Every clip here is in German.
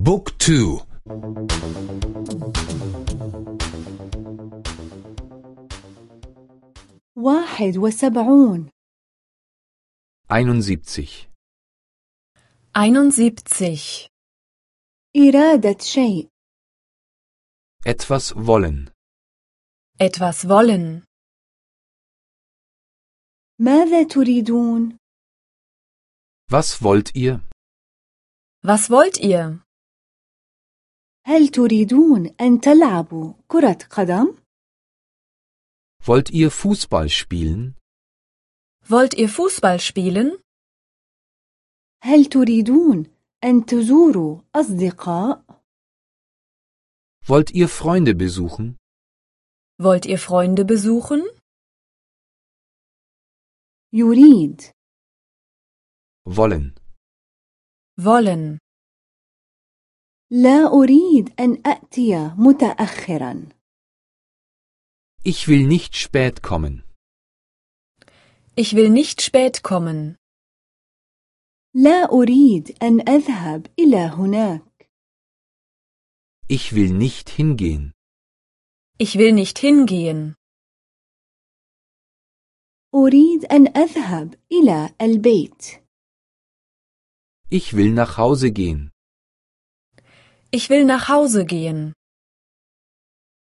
بوك تو واحد وسبعون 71 71. إرادة شيء etwas wollen Etwas wollen. ماذا تريدون؟ was wollt ihr Was wollt ihr? هل تريدون أن تلعبوا كرة قدم؟ wollt ihr Fußball spielen Wollt ihr Fußball spielen? هل تريدون أن تزوروا أصدقاء؟ wollt ihr Freunde besuchen Wollt ihr Freunde besuchen? يريد wollen Wollen. لا أريد أن أأتي متأخرا ich will nicht spät kommen Ich will nicht spät kommen. لا أريد أن أذهب إلى هناك ich will nicht hingehen Ich will nicht hingehen. أريد أن أذهب إلى البيت ich will nach Hause gehen Ich will nach Hause gehen.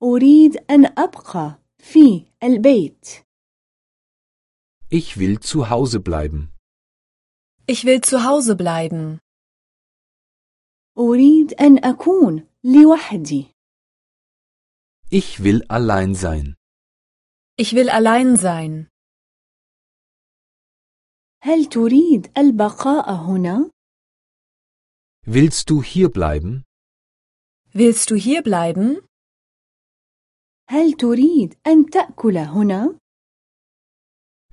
أريد أن أبقى في البيت ich will zu Hause bleiben Ich will zu Hause bleiben. أريد أن أكون لوحدي ich will allein sein Ich will allein sein. هل تريد البقاء هنا؟ willst du hier bleiben Willst du hier bleiben? هل تريد أن تأكل هنا؟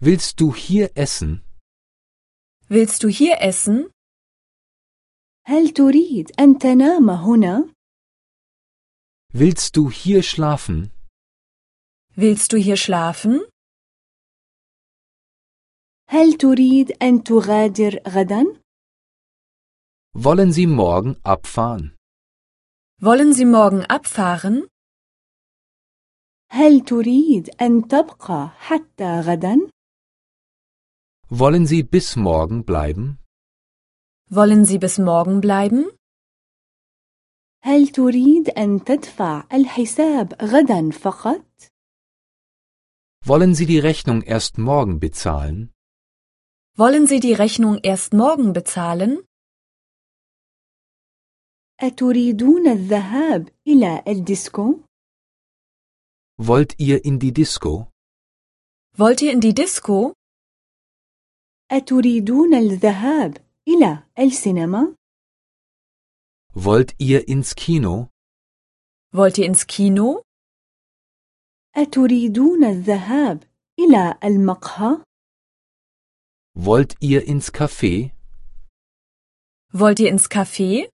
willst du hier essen Willst du hier essen? هل تريد أن تنام هنا؟ willst du hier schlafen Willst du hier schlafen? هل تريد أن تغادر غدا؟ wollen Sie morgen abfahren Wollen Sie morgen abfahren? هل تريد أن تبقى حتى غدا؟ wollen Sie bis morgen bleiben Wollen Sie bis morgen bleiben? هل تريد أن تدفع الحساب غدا فقط؟ wollen Sie die Rechnung erst morgen bezahlen Wollen Sie die Rechnung erst morgen bezahlen? أتريدون الذهاب إلى الديسكو؟ wollt ihr in die Disco Wollt ihr in die Disco? أتريدون الذهاب إلى السينما؟ wollt ihr ins Kino Wollt ihr ins Kino? أتريدون الذهاب إلى المقهى؟ wollt ihr ins Café Wollt ihr ins Café?